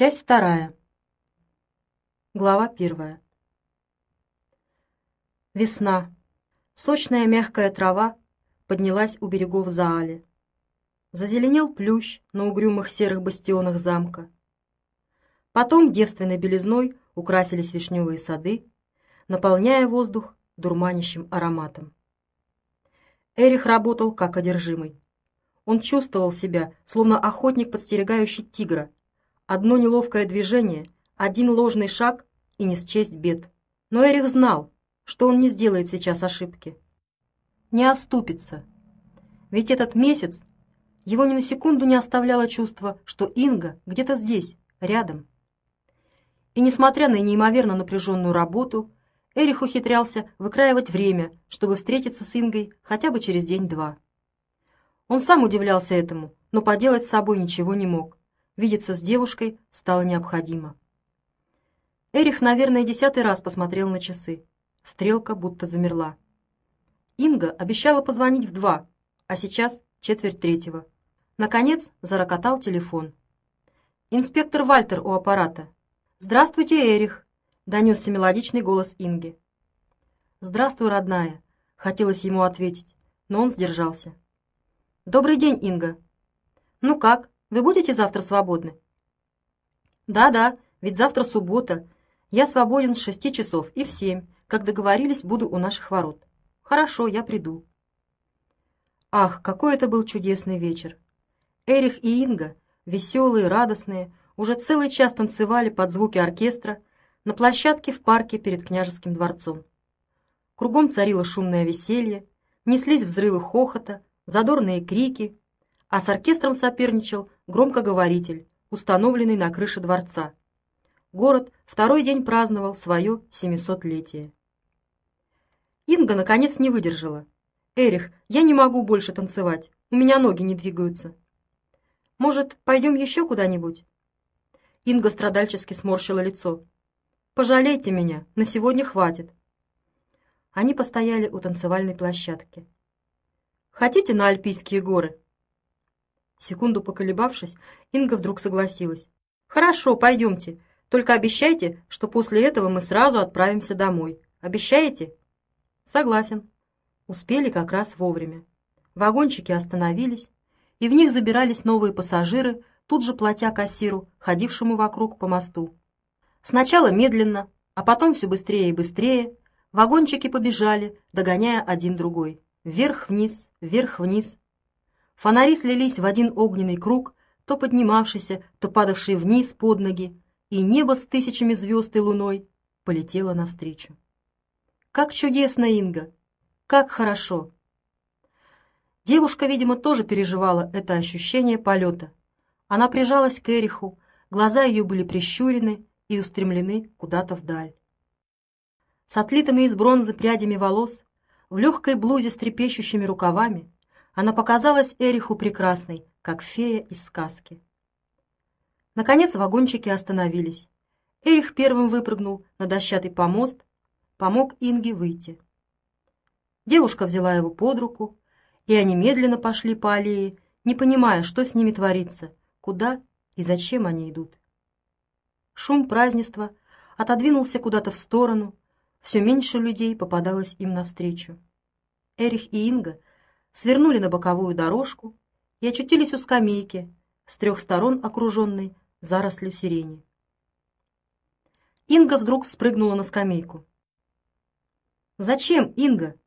Часть вторая. Глава первая. Весна. Сочная мягкая трава поднялась у берегов Заали. Зазеленел плющ на угрюмых серых бастионах замка. Потом девственной белизной украсились вишневые сады, наполняя воздух дурманящим ароматом. Эрих работал как одержимый. Он чувствовал себя, словно охотник, подстерегающий тигра. Одно неловкое движение, один ложный шаг и не счесть бед. Но Эрих знал, что он не сделает сейчас ошибки. Не оступится. Ведь этот месяц его ни на секунду не оставляло чувство, что Инга где-то здесь, рядом. И несмотря на неимоверно напряженную работу, Эрих ухитрялся выкраивать время, чтобы встретиться с Ингой хотя бы через день-два. Он сам удивлялся этому, но поделать с собой ничего не мог. Видеться с девушкой стало необходимо. Эрих, наверное, десятый раз посмотрел на часы. Стрелка будто замерла. Инга обещала позвонить в два, а сейчас четверть третьего. Наконец зарокотал телефон. «Инспектор Вальтер у аппарата». «Здравствуйте, Эрих», — донесся мелодичный голос Инги. «Здравствуй, родная», — хотелось ему ответить, но он сдержался. «Добрый день, Инга». «Ну как, вы будете завтра свободны?» «Да-да, ведь завтра суббота. Я свободен с шести часов и в семь. Как договорились, буду у наших ворот». «Хорошо, я приду». Ах, какой это был чудесный вечер! Эрих и Инга, веселые, радостные, уже целый час танцевали под звуки оркестра на площадке в парке перед княжеским дворцом. Кругом царило шумное веселье, неслись взрывы хохота, задорные крики, а с оркестром соперничал громкоговоритель, установленный на крыше дворца. Город второй день праздновал свое семисотлетие. Инга наконец не выдержала. «Эрих, я не могу больше танцевать, у меня ноги не двигаются». «Может, пойдем еще куда-нибудь?» Инга страдальчески сморщила лицо. «Пожалейте меня, на сегодня хватит». Они постояли у танцевальной площадки. «Хотите на Альпийские горы?» Секунду поколебавшись, Инга вдруг согласилась. «Хорошо, пойдемте. Только обещайте, что после этого мы сразу отправимся домой. Обещаете?» «Согласен». Успели как раз вовремя. Вагончики остановились, и в них забирались новые пассажиры, тут же платя кассиру, ходившему вокруг по мосту. Сначала медленно, а потом все быстрее и быстрее вагончики побежали, догоняя один другой. Вверх-вниз, вверх-вниз, Фонари слились в один огненный круг, то поднимавшийся, то падавший вниз под ноги, и небо с тысячами звезд и луной полетело навстречу. Как чудесно, Инга! Как хорошо! Девушка, видимо, тоже переживала это ощущение полета. Она прижалась к Эриху, глаза ее были прищурены и устремлены куда-то вдаль. С отлитыми из бронзы прядями волос, в легкой блузе с трепещущими рукавами, она показалась Эриху прекрасной, как фея из сказки. Наконец вагончики остановились. Эрих первым выпрыгнул на дощатый помост, помог Инге выйти. Девушка взяла его под руку, и они медленно пошли по аллее, не понимая, что с ними творится, куда и зачем они идут. Шум празднества отодвинулся куда-то в сторону, все меньше людей попадалось им навстречу. Эрих и Инга свернули на боковую дорожку и очутились у скамейки, с трех сторон окруженной зарослью сирени. Инга вдруг спрыгнула на скамейку. «Зачем, Инга?»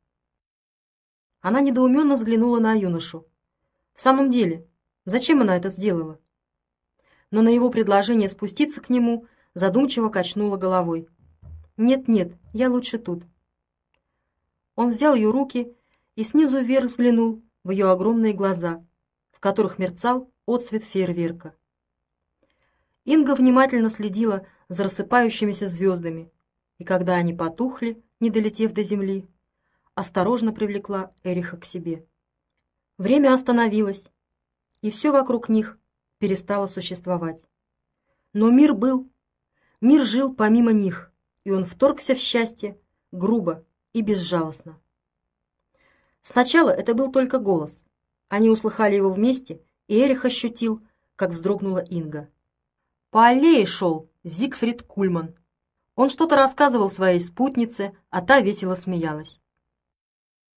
Она недоуменно взглянула на юношу. В самом деле, зачем она это сделала? Но на его предложение спуститься к нему задумчиво качнула головой. «Нет-нет, я лучше тут». Он взял ее руки и снизу вверх взглянул в ее огромные глаза, в которых мерцал отсвет фейерверка. Инга внимательно следила за рассыпающимися звездами, и когда они потухли, не долетев до земли, осторожно привлекла Эриха к себе. Время остановилось, и все вокруг них перестало существовать. Но мир был, мир жил помимо них, и он вторгся в счастье грубо и безжалостно. Сначала это был только голос. Они услыхали его вместе, и Эрих ощутил, как вздрогнула Инга. По аллее шел Зигфрид Кульман. Он что-то рассказывал своей спутнице, а та весело смеялась.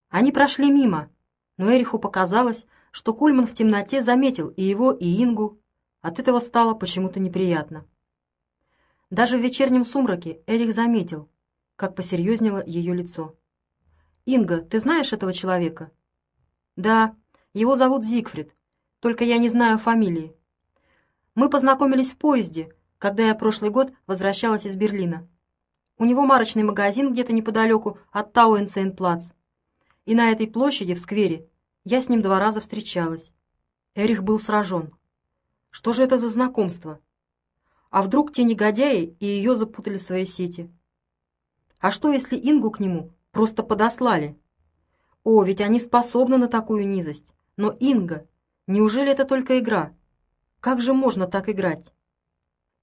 Они прошли мимо, но Эриху показалось, что Кульман в темноте заметил и его, и Ингу. От этого стало почему-то неприятно. Даже в вечернем сумраке Эрих заметил, как посерьезнело ее лицо. «Инга, ты знаешь этого человека?» «Да, его зовут Зигфрид, только я не знаю фамилии. Мы познакомились в поезде, когда я прошлый год возвращалась из Берлина. У него марочный магазин где-то неподалеку от Тауэнцейнплац. И на этой площади, в сквере, я с ним два раза встречалась. Эрих был сражен. Что же это за знакомство? А вдруг те негодяи и ее запутали в свои сети? А что, если Ингу к нему просто подослали? О, ведь они способны на такую низость. Но Инга, неужели это только игра? Как же можно так играть?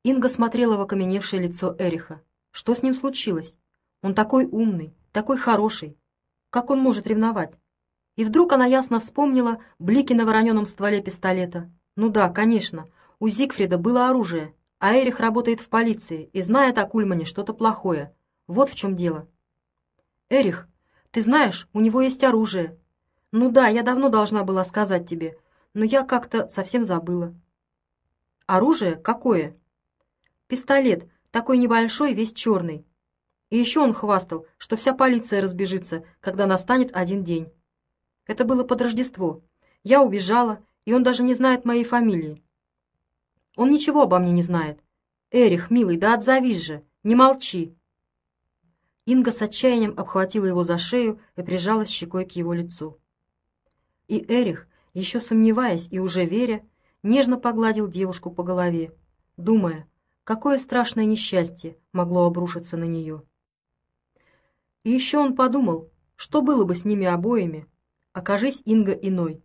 Инга смотрела в окаменевшее лицо Эриха. Что с ним случилось? Он такой умный, такой хороший. Как он может ревновать? И вдруг она ясно вспомнила блики на вороненом стволе пистолета. Ну да, конечно, у Зигфрида было оружие, а Эрих работает в полиции и знает о Кульмане что-то плохое. Вот в чем дело. «Эрих, ты знаешь, у него есть оружие». «Ну да, я давно должна была сказать тебе, но я как-то совсем забыла». «Оружие? Какое?» «Пистолет, такой небольшой, весь черный. И еще он хвастал, что вся полиция разбежится, когда настанет один день. Это было под Рождество. Я убежала, и он даже не знает моей фамилии. Он ничего обо мне не знает. Эрих, милый, да отзовись же, не молчи. Инга с отчаянием обхватила его за шею и прижалась щекой к его лицу. И Эрих, еще сомневаясь и уже веря, нежно погладил девушку по голове, думая, какое страшное несчастье могло обрушиться на нее. И еще он подумал, что было бы с ними обоими, окажись Инга иной.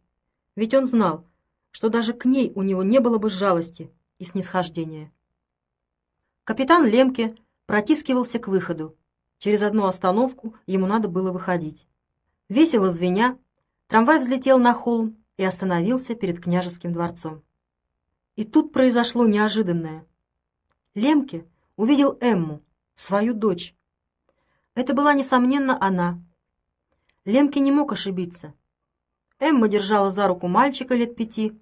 Ведь он знал, что даже к ней у него не было бы жалости и снисхождения. Капитан Лемке протискивался к выходу. Через одну остановку ему надо было выходить. Весело звеня, трамвай взлетел на холм и остановился перед княжеским дворцом. И тут произошло неожиданное. Лемке увидел Эмму, свою дочь. Это была, несомненно, она. Лемке не мог ошибиться. Эмма держала за руку мальчика лет пяти.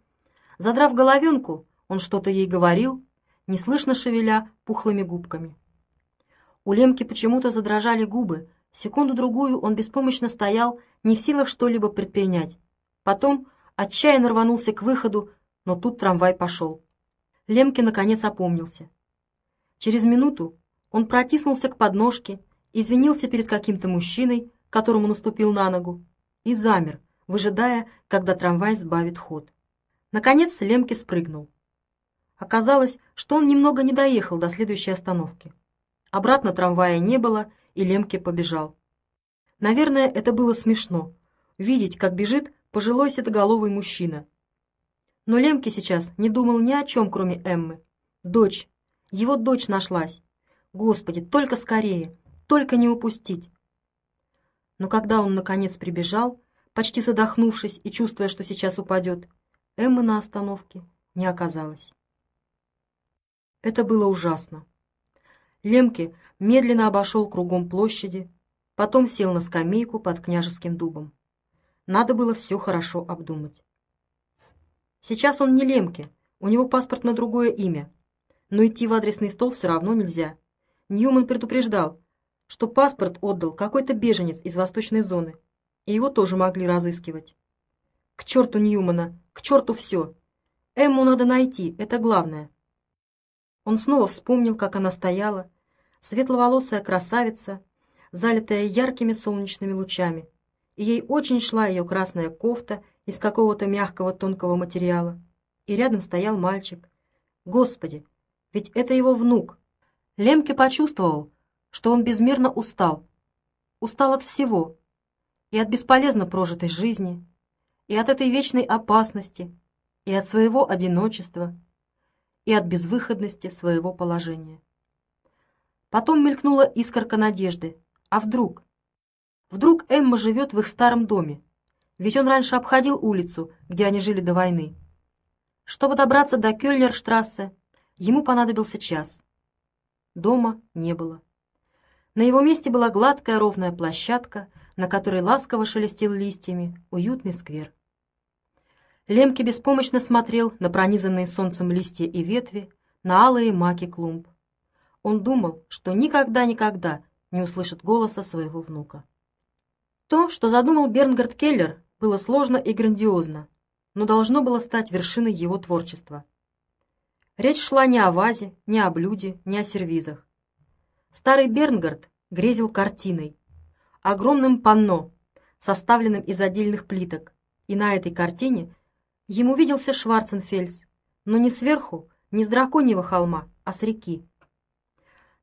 Задрав головенку, он что-то ей говорил, неслышно шевеля пухлыми губками. У Лемки почему-то задрожали губы. Секунду-другую он беспомощно стоял, не в силах что-либо предпринять. Потом отчаянно рванулся к выходу, но тут трамвай пошел. Лемке наконец опомнился. Через минуту он протиснулся к подножке, извинился перед каким-то мужчиной, которому наступил на ногу, и замер, выжидая, когда трамвай сбавит ход. Наконец Лемке спрыгнул. Оказалось, что он немного не доехал до следующей остановки. Обратно трамвая не было, и Лемке побежал. Наверное, это было смешно — видеть, как бежит пожилой седоголовый мужчина. Но Лемке сейчас не думал ни о чем, кроме Эммы. Дочь, его дочь нашлась. Господи, только скорее, только не упустить. Но когда он наконец прибежал, почти задохнувшись и чувствуя, что сейчас упадет, Эммы на остановке не оказалось. Это было ужасно. Лемке медленно обошел кругом площади, потом сел на скамейку под княжеским дубом. Надо было все хорошо обдумать. Сейчас он не Лемке, у него паспорт на другое имя, но идти в адресный стол все равно нельзя. Ньюман предупреждал, что паспорт отдал какой-то беженец из восточной зоны, и его тоже могли разыскивать. К черту Ньюмана, к черту все. Эмму надо найти, это главное. Он снова вспомнил, как она стояла, светловолосая красавица, залитая яркими солнечными лучами, и ей очень шла ее красная кофта из какого-то мягкого тонкого материала. И рядом стоял мальчик. Господи, ведь это его внук. Лемке почувствовал, что он безмерно устал. Устал от всего. И от бесполезно прожитой жизни, и от этой вечной опасности, и от своего одиночества, и от безвыходности своего положения. Потом мелькнула искорка надежды. А вдруг? Вдруг Эмма живет в их старом доме? Ведь он раньше обходил улицу, где они жили до войны. Чтобы добраться до Кёльнерштрассе, Ему понадобился час. Дома не было. На его месте была гладкая ровная площадка, на которой ласково шелестел листьями уютный сквер. Лемке беспомощно смотрел на пронизанные солнцем листья и ветви, на алые маки клумб. Он думал, что никогда-никогда не услышит голоса своего внука. То, что задумал Бернгард Келлер, было сложно и грандиозно, но должно было стать вершиной его творчества. Речь шла не о вазе, не о блюде, не о сервизах. Старый Бернгард грезил картиной, огромным панно, составленным из отдельных плиток, и на этой картине Ему виделся Шварценфельс, но не сверху, не с драконьего холма, а с реки.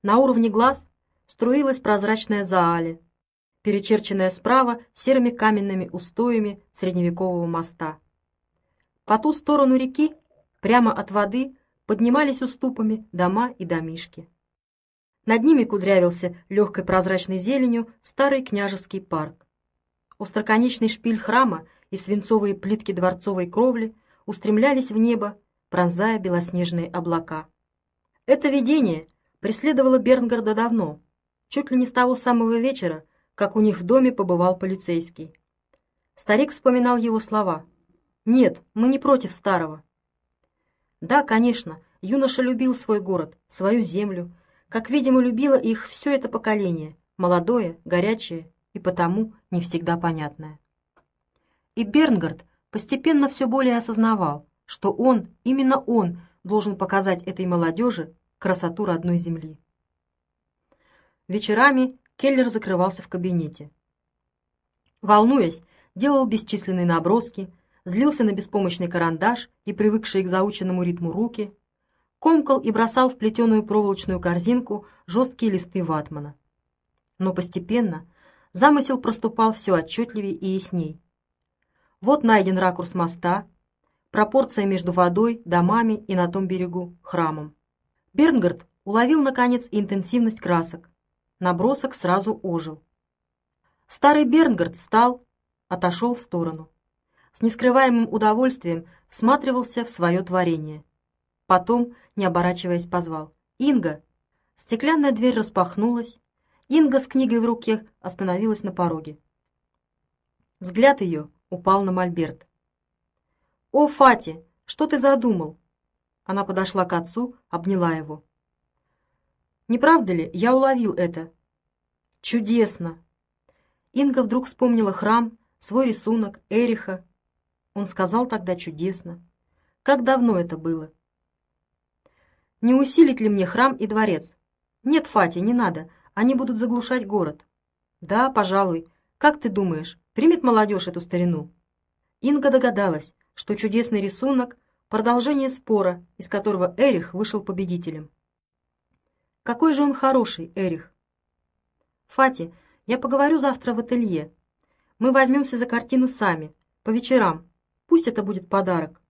На уровне глаз струилась прозрачная Зааля, перечерченная справа серыми каменными устоями средневекового моста. По ту сторону реки, прямо от воды, поднимались уступами дома и домишки. Над ними кудрявился легкой прозрачной зеленью старый княжеский парк. Остроконечный шпиль храма и свинцовые плитки дворцовой кровли устремлялись в небо, пронзая белоснежные облака. Это видение преследовало Бернгарда давно, чуть ли не с того самого вечера, как у них в доме побывал полицейский. Старик вспоминал его слова. «Нет, мы не против старого». Да, конечно, юноша любил свой город, свою землю, как, видимо, любило их все это поколение, молодое, горячее и потому не всегда понятное. И Бернгард постепенно все более осознавал, что он, именно он, должен показать этой молодежи красоту родной земли. Вечерами Келлер закрывался в кабинете. Волнуясь, делал бесчисленные наброски, злился на беспомощный карандаш и привыкшие к заученному ритму руки, комкал и бросал в плетеную проволочную корзинку жесткие листы ватмана. Но постепенно замысел проступал все отчетливее и ясней. Вот найден ракурс моста, пропорция между водой, домами и на том берегу храмом. Бернгард уловил наконец интенсивность красок. Набросок сразу ожил. Старый Бернгард встал, отошел в сторону. С нескрываемым удовольствием всматривался в свое творение. Потом, не оборачиваясь, позвал: "Инга!" Стеклянная дверь распахнулась. Инга с книгой в руке остановилась на пороге. Взгляд ее упал на мольберт. «О, Фати, что ты задумал?» Она подошла к отцу, обняла его. «Не правда ли, я уловил это?» «Чудесно!» Инга вдруг вспомнила храм, свой рисунок, Эриха. Он сказал тогда чудесно. Как давно это было? «Не усилить ли мне храм и дворец?» «Нет, Фати, не надо, они будут заглушать город». «Да, пожалуй. Как ты думаешь, Примет молодежь эту старину. Инга догадалась, что чудесный рисунок — продолжение спора, из которого Эрих вышел победителем. Какой же он хороший, Эрих. Фати, я поговорю завтра в ателье. Мы возьмемся за картину сами, по вечерам. Пусть это будет подарок.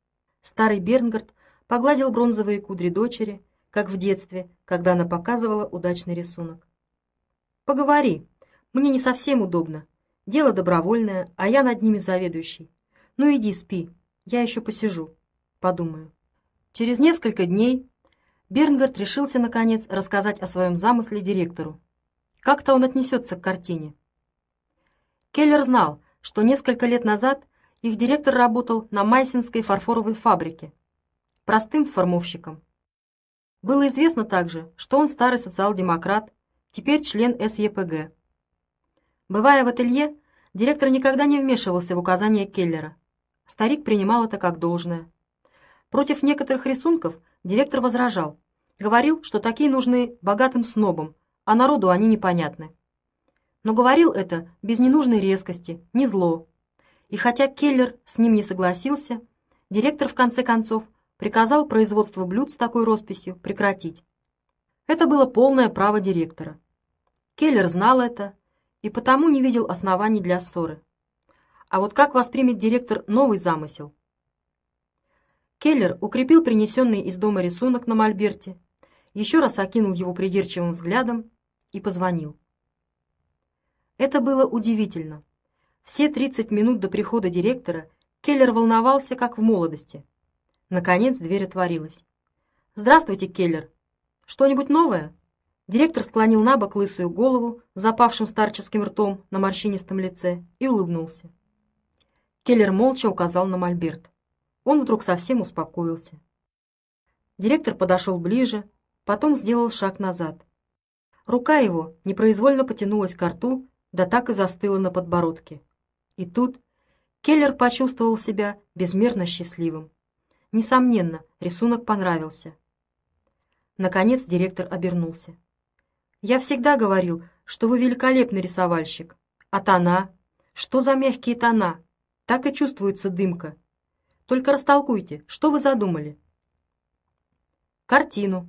Старый Бернгард погладил бронзовые кудри дочери, как в детстве, когда она показывала удачный рисунок. Поговори. Мне не совсем удобно. Дело добровольное, а я над ними заведующий. Ну иди, спи. Я еще посижу, подумаю. Через несколько дней Бернгард решился наконец рассказать о своем замысле директору. Как-то он отнесется к картине. Келлер знал, что несколько лет назад их директор работал на Майсинской фарфоровой фабрике, простым формовщиком. Было известно также, что он старый социал-демократ, теперь член СЕПГ. Бывая в ателье, директор никогда не вмешивался в указания Келлера. Старик принимал это как должное. Против некоторых рисунков директор возражал. Говорил, что такие нужны богатым снобам, а народу они непонятны. Но говорил это без ненужной резкости, не зло. И хотя Келлер с ним не согласился, директор в конце концов приказал производство блюд с такой росписью прекратить. Это было полное право директора. Келлер знал это и потому не видел оснований для ссоры. А вот как воспримет директор новый замысел? Келлер укрепил принесенный из дома рисунок на мольберте, еще раз окинул его придирчивым взглядом и позвонил. Это было удивительно. Все 30 минут до прихода директора Келлер волновался, как в молодости. Наконец дверь отворилась. «Здравствуйте, Келлер. Что-нибудь новое?» Директор склонил на бок лысую голову запавшим старческим ртом на морщинистом лице и улыбнулся. Келлер молча указал на мольберт. Он вдруг совсем успокоился. Директор подошел ближе, потом сделал шаг назад. Рука его непроизвольно потянулась к рту, да так и застыла на подбородке. И тут Келлер почувствовал себя безмерно счастливым. Несомненно, рисунок понравился. Наконец директор обернулся. «Я всегда говорил, что вы великолепный рисовальщик. А тона? Что за мягкие тона? Так и чувствуется дымка. Только растолкуйте, что вы задумали?» «Картину.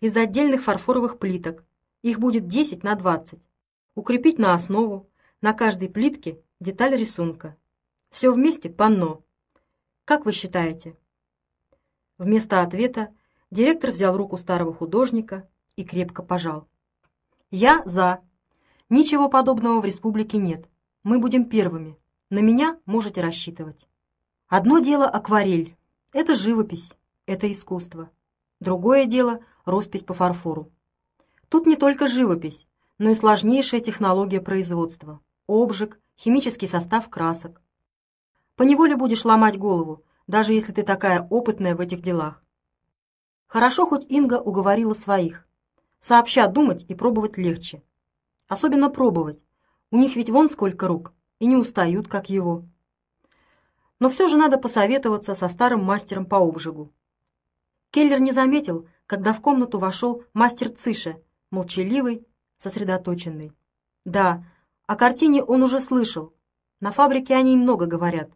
Из отдельных фарфоровых плиток. Их будет 10 на 20. Укрепить на основу. На каждой плитке деталь рисунка. Все вместе панно. Как вы считаете?» Вместо ответа Директор взял руку старого художника и крепко пожал. «Я за. Ничего подобного в республике нет. Мы будем первыми. На меня можете рассчитывать. Одно дело акварель. Это живопись, это искусство. Другое дело роспись по фарфору. Тут не только живопись, но и сложнейшая технология производства. Обжиг, химический состав красок. Поневоле будешь ломать голову, даже если ты такая опытная в этих делах. Хорошо, хоть Инга уговорила своих. Сообща думать и пробовать легче. Особенно пробовать. У них ведь вон сколько рук, и не устают, как его. Но все же надо посоветоваться со старым мастером по обжигу. Келлер не заметил, когда в комнату вошел мастер Цише, молчаливый, сосредоточенный. Да, о картине он уже слышал. На фабрике о ней много говорят.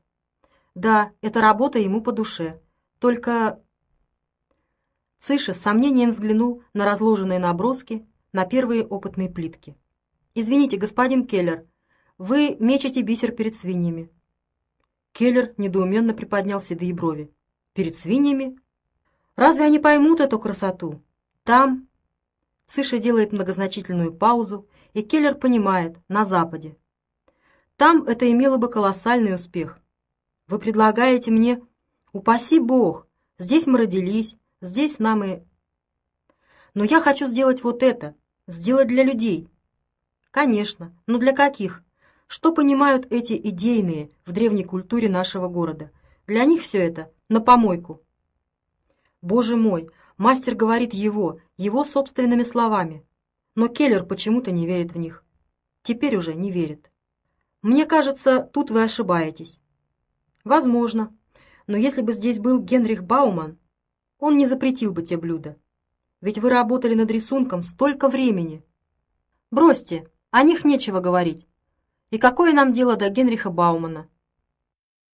Да, эта работа ему по душе. Только Цыша с сомнением взглянул на разложенные наброски, на первые опытные плитки. «Извините, господин Келлер, вы мечете бисер перед свиньями». Келлер недоуменно приподнял седые брови. «Перед свиньями? Разве они поймут эту красоту? Там...» Цыша делает многозначительную паузу, и Келлер понимает, на Западе. Там это имело бы колоссальный успех. Вы предлагаете мне... Упаси Бог! Здесь мы родились, Здесь нам и... Но я хочу сделать вот это, сделать для людей. Конечно, но для каких? Что понимают эти идейные в древней культуре нашего города? Для них все это на помойку. Боже мой, мастер говорит его, его собственными словами. Но Келлер почему-то не верит в них. Теперь уже не верит. Мне кажется, тут вы ошибаетесь. Возможно. Но если бы здесь был Генрих Бауман, он не запретил бы те блюда. Ведь вы работали над рисунком столько времени. Бросьте, о них нечего говорить. И какое нам дело до Генриха Баумана?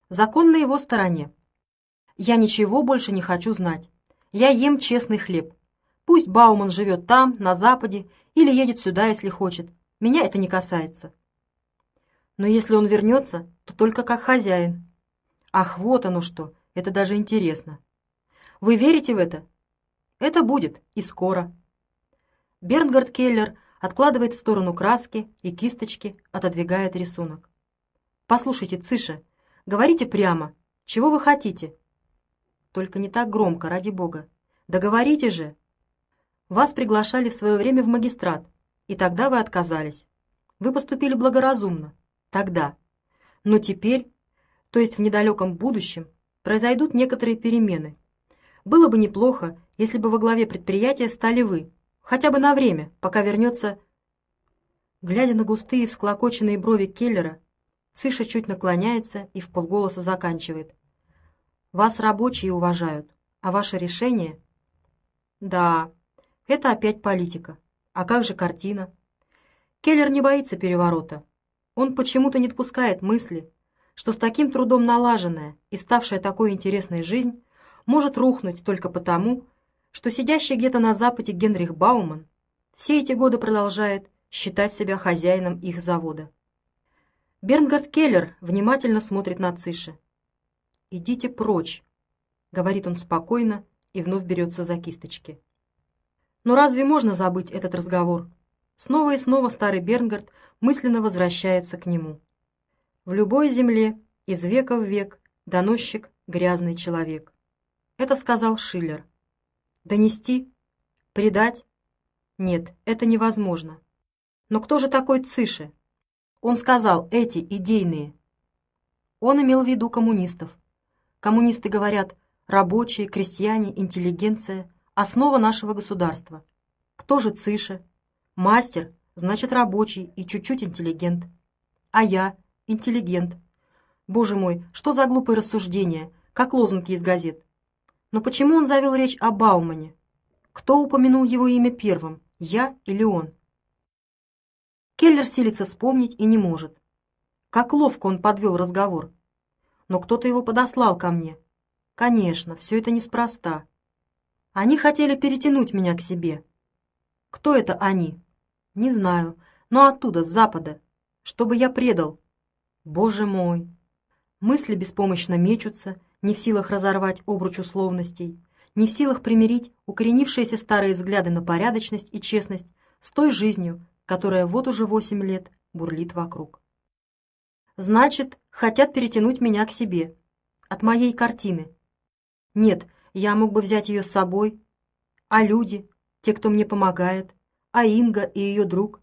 Закон на его стороне. Я ничего больше не хочу знать. Я ем честный хлеб. Пусть Бауман живет там, на Западе, или едет сюда, если хочет. Меня это не касается. Но если он вернется, то только как хозяин. Ах, вот оно что, это даже интересно. Вы верите в это? Это будет, и скоро. Бернгард Келлер откладывает в сторону краски и кисточки, отодвигает рисунок. «Послушайте, Циша, говорите прямо. Чего вы хотите?» «Только не так громко, ради бога. Да говорите же!» «Вас приглашали в свое время в магистрат, и тогда вы отказались. Вы поступили благоразумно. Тогда. Но теперь, то есть в недалеком будущем, произойдут некоторые перемены, было бы неплохо, если бы во главе предприятия стали вы, хотя бы на время, пока вернется... Глядя на густые всклокоченные брови Келлера, Циша чуть наклоняется и в полголоса заканчивает. «Вас рабочие уважают, а ваше решение...» «Да, это опять политика. А как же картина?» Келлер не боится переворота. Он почему-то не допускает мысли, что с таким трудом налаженная и ставшая такой интересной жизнь может рухнуть только потому, что сидящий где-то на Западе Генрих Бауман все эти годы продолжает считать себя хозяином их завода. Бернгард Келлер внимательно смотрит на Цише. «Идите прочь», — говорит он спокойно и вновь берется за кисточки. Но разве можно забыть этот разговор? Снова и снова старый Бернгард мысленно возвращается к нему. В любой земле, из века в век, доносчик — грязный человек. Это сказал Шиллер. Донести? Предать? Нет, это невозможно. Но кто же такой Цыше? Он сказал «эти идейные». Он имел в виду коммунистов. Коммунисты говорят «рабочие, крестьяне, интеллигенция, основа нашего государства». Кто же Цыше? Мастер, значит рабочий и чуть-чуть интеллигент. А я интеллигент. Боже мой, что за глупые рассуждения, как лозунги из газет. Но почему он завел речь о Баумане? Кто упомянул его имя первым, я или он? Келлер силится вспомнить и не может. Как ловко он подвел разговор. Но кто-то его подослал ко мне. Конечно, все это неспроста. Они хотели перетянуть меня к себе. Кто это они? Не знаю, но оттуда, с запада. Чтобы я предал. Боже мой! Мысли беспомощно мечутся, не в силах разорвать обруч условностей, не в силах примирить укоренившиеся старые взгляды на порядочность и честность с той жизнью, которая вот уже восемь лет бурлит вокруг. Значит, хотят перетянуть меня к себе. От моей картины. Нет, я мог бы взять ее с собой. А люди, те, кто мне помогает, а Инга и ее друг.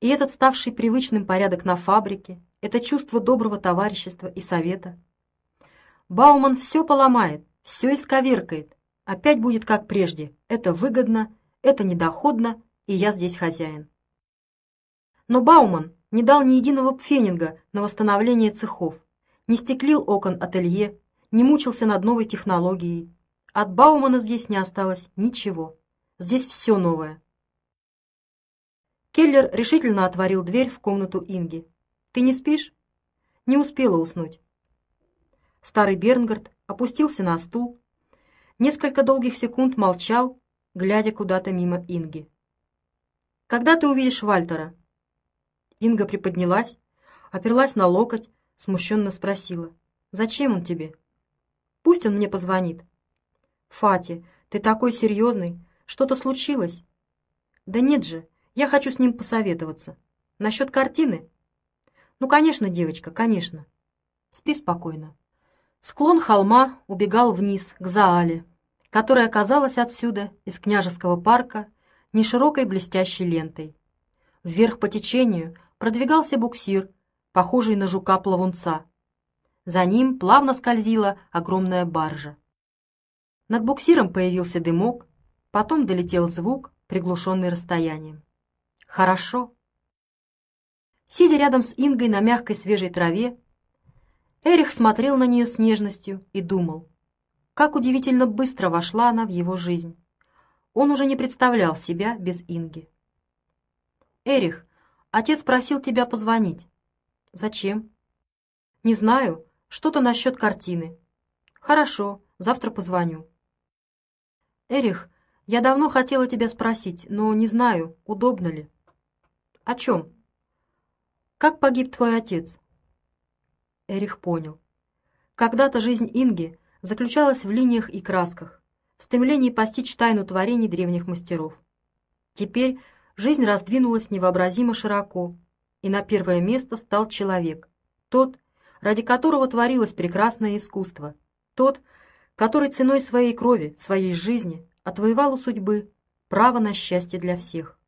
И этот ставший привычным порядок на фабрике, это чувство доброго товарищества и совета. Бауман все поломает, все исковеркает. Опять будет как прежде. Это выгодно, это недоходно, и я здесь хозяин. Но Бауман не дал ни единого пфенинга на восстановление цехов, не стеклил окон ателье, не мучился над новой технологией. От Баумана здесь не осталось ничего. Здесь все новое. Келлер решительно отворил дверь в комнату Инги. «Ты не спишь?» Не успела уснуть. Старый Бернгард опустился на стул, несколько долгих секунд молчал, глядя куда-то мимо Инги. «Когда ты увидишь Вальтера?» Инга приподнялась, оперлась на локоть, смущенно спросила. «Зачем он тебе?» «Пусть он мне позвонит». «Фати, ты такой серьезный. Что-то случилось?» «Да нет же, я хочу с ним посоветоваться. Насчет картины?» «Ну, конечно, девочка, конечно. Спи спокойно». Склон холма убегал вниз, к Заале, которая оказалась отсюда, из княжеского парка, неширокой блестящей лентой. Вверх по течению продвигался буксир, похожий на жука-плавунца. За ним плавно скользила огромная баржа. Над буксиром появился дымок, потом долетел звук, приглушенный расстоянием. Хорошо. Сидя рядом с Ингой на мягкой свежей траве, Эрих смотрел на нее с нежностью и думал, как удивительно быстро вошла она в его жизнь. Он уже не представлял себя без Инги. «Эрих, Отец просил тебя позвонить. Зачем? Не знаю. Что-то насчет картины. Хорошо, завтра позвоню. Эрих, я давно хотела тебя спросить, но не знаю, удобно ли. О чем? Как погиб твой отец? Эрих понял. Когда-то жизнь Инги заключалась в линиях и красках, в стремлении постичь тайну творений древних мастеров. Теперь жизнь раздвинулась невообразимо широко, и на первое место стал человек, тот, ради которого творилось прекрасное искусство, тот, который ценой своей крови, своей жизни отвоевал у судьбы право на счастье для всех.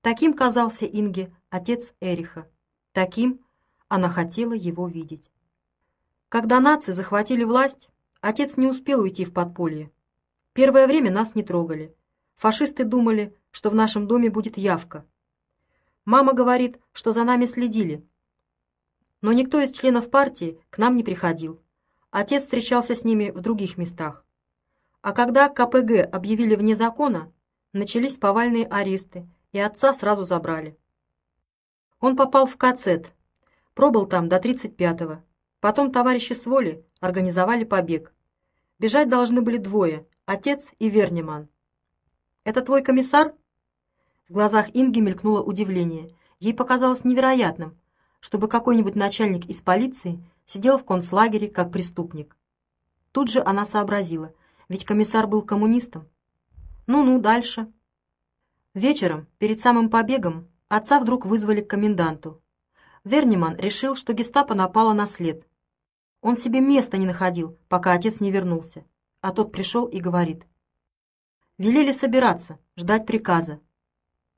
Таким казался Инге отец Эриха, таким она хотела его видеть. Когда нации захватили власть, отец не успел уйти в подполье. Первое время нас не трогали. Фашисты думали, что в нашем доме будет явка. Мама говорит, что за нами следили. Но никто из членов партии к нам не приходил. Отец встречался с ними в других местах. А когда КПГ объявили вне закона, начались повальные аресты, и отца сразу забрали. Он попал в КЦЕТ, пробыл там до 35-го. Потом товарищи с воли организовали побег. Бежать должны были двое – отец и Вернеман. «Это твой комиссар?» В глазах Инги мелькнуло удивление. Ей показалось невероятным, чтобы какой-нибудь начальник из полиции сидел в концлагере как преступник. Тут же она сообразила, ведь комиссар был коммунистом. Ну-ну, дальше. Вечером, перед самым побегом, отца вдруг вызвали к коменданту. Верниман решил, что гестапо напало на след. Он себе места не находил, пока отец не вернулся. А тот пришел и говорит, Велели собираться, ждать приказа.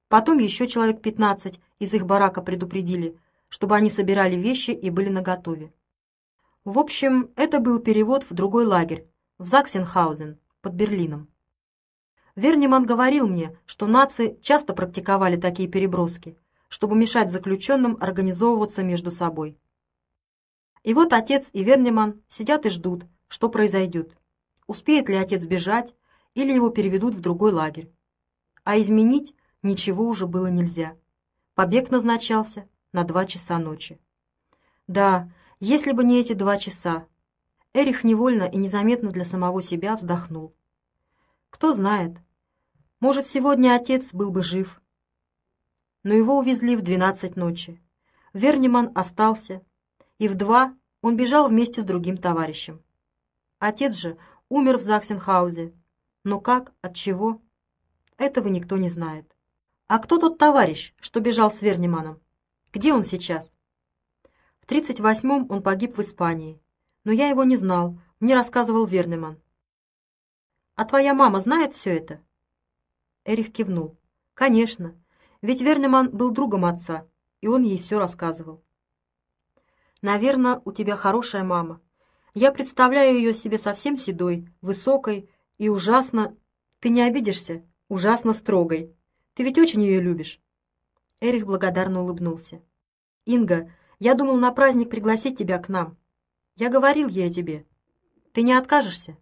Потом еще человек 15 из их барака предупредили, чтобы они собирали вещи и были наготове. В общем, это был перевод в другой лагерь, в Заксенхаузен, под Берлином. Верниман говорил мне, что нации часто практиковали такие переброски, чтобы мешать заключенным организовываться между собой. И вот отец и Верниман сидят и ждут, что произойдет. Успеет ли отец бежать, или его переведут в другой лагерь. А изменить ничего уже было нельзя. Побег назначался на два часа ночи. Да, если бы не эти два часа. Эрих невольно и незаметно для самого себя вздохнул. Кто знает, может, сегодня отец был бы жив. Но его увезли в двенадцать ночи. Верниман остался, и в два он бежал вместе с другим товарищем. Отец же умер в Заксенхаузе. Но как, от чего, этого никто не знает. А кто тот товарищ, что бежал с Верниманом? Где он сейчас? В 38-м он погиб в Испании. Но я его не знал, мне рассказывал Верниман. А твоя мама знает все это? Эрих кивнул. Конечно, ведь Верниман был другом отца, и он ей все рассказывал. Наверное, у тебя хорошая мама. Я представляю ее себе совсем седой, высокой и ужасно... Ты не обидишься? Ужасно строгой. Ты ведь очень ее любишь. Эрих благодарно улыбнулся. «Инга, я думал на праздник пригласить тебя к нам. Я говорил ей о тебе. Ты не откажешься?»